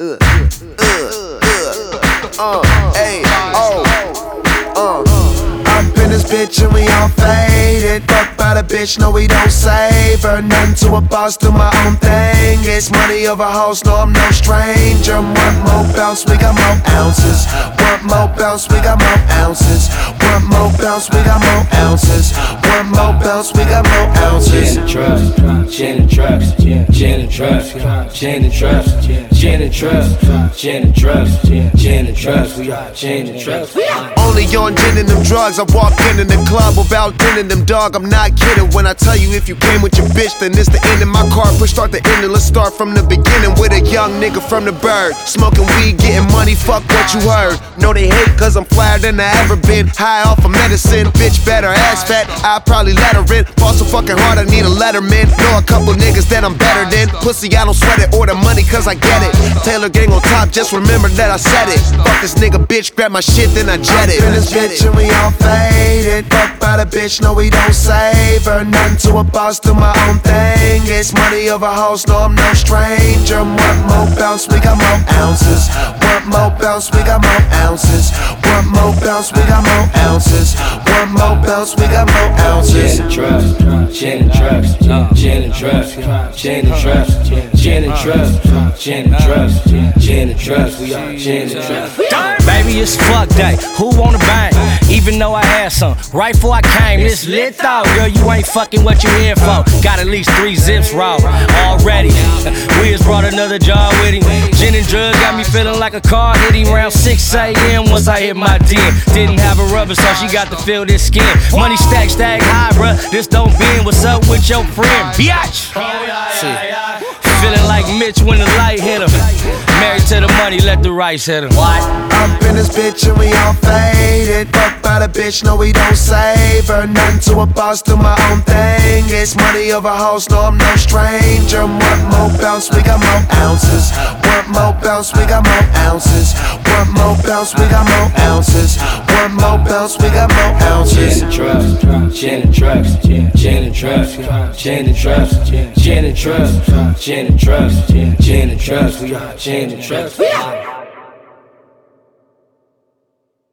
Uh, uh, uh, uh, hey, oh, uh. Up in this bitch and we all faded. Fuck by the bitch, no, we don't save her. Nothing to a boss, do my own thing. It's money over hoes, no, I'm no stranger. One more bounce, we got more ounces. One more bounce, we got more ounces. One more bounce, we got more ounces. One more bounce, we got more ounces. Gin and trust, gin and trust, gin and trust, gin and trust, gin and trust, gin and trust, gin and trust. We are gin and trust. Only on gin and them drugs. I walk in in the club without gin them, dog. I'm not kidding when I tell you if you came with your bitch, then it's the end of my car. Push start the ending. Let's start from the beginning with a young nigga from the bird. Smoking weed, getting money, fuck what you heard. No, they hate cause I'm flyer than I ever been. High off of medicine, bitch better ass fat. I probably let her in. Fall so fucking hard, I need a letterman. Know a couple niggas that I'm better than. Pussy, I don't sweat it or the money cause I get it. Taylor gang on top, just remember that I said it. Fuck this nigga, bitch, grab my shit, then I jet it. In this bitch and we all faded. Fuck by the bitch, no, we don't save her. Nothing to a boss, do my own thing. It's money over hoes, no, I'm no stranger. One more bounce, we got more ounces. One more bounce, we got more ounces. One more bounce, we got more ounces. One more bounce, we got more ounces. Gin and trust, gin and trust, gin and trust, gin and trust, gin and trust, gin and trust, gin and trust. We are gin and trust. Baby, it's fuck day. Who wanna bang? Even though I had some right before I came, this lit though. Girl, you ain't fucking what you here for. Got at least three zips raw already. Wiz brought another jar with him. Gin and drug got me feeling like a car hitting around 6 a.m. Once I hit my den, didn't have a rubber, so she got to feel this skin. Money stack, stack high, bruh. This don't bend. What's up with your friend, biatch? Shit. Mitch when the light hit him. Married to the money, let the rice hit him. What? Up in this bitch and we all faded. Fuck by the bitch, no, we don't save her. Nothing to a boss, do my own thing. It's money over hoes, no, I'm no stranger. One more bounce, we got more ounces. One more bounce, we got more ounces. One more bounce, we got more ounces. One more bounce, we got more Gin ounces. and trust, gin and trust, gin and trust, gin and trust, gin and trust, gin and trust, gin and trust. We are gin and trust.